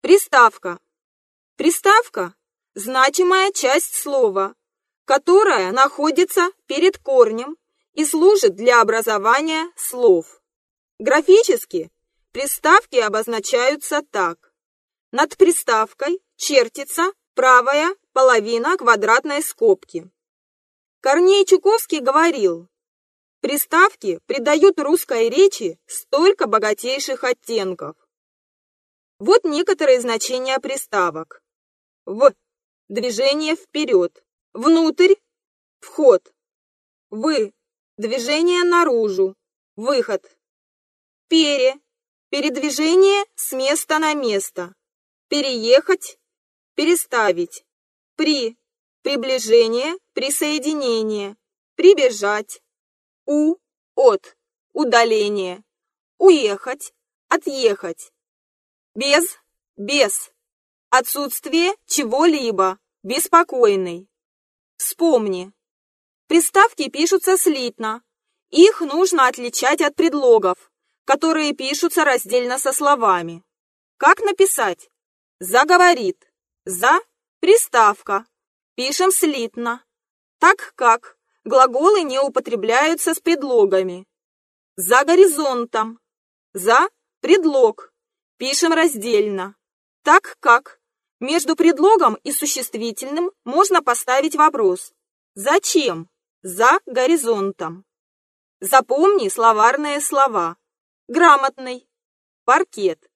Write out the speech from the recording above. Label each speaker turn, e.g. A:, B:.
A: Приставка. Приставка – значимая часть слова, которая находится перед корнем и служит для образования слов. Графически приставки обозначаются так. Над приставкой чертится правая половина квадратной скобки. Корней Чуковский говорил, приставки придают русской речи столько богатейших оттенков. Вот некоторые значения приставок. В. Движение вперед. Внутрь. Вход. Вы. Движение наружу. Выход. Пере. Передвижение с места на место. Переехать. Переставить. При. Приближение. Присоединение. Прибежать. У. От. Удаление. Уехать. Отъехать. Без. Без. Отсутствие чего-либо. Беспокойный. Вспомни. Приставки пишутся слитно. Их нужно отличать от предлогов, которые пишутся раздельно со словами. Как написать? Заговорит. За – приставка. Пишем слитно. Так как глаголы не употребляются с предлогами. За горизонтом. За – предлог. Пишем раздельно. Так как между предлогом и существительным можно поставить вопрос «Зачем?» «За горизонтом». Запомни словарные слова. Грамотный. Паркет.